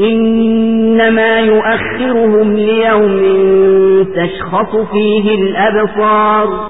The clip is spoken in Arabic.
إنما يؤخرهم ليوم تشخص فيه الأبصار.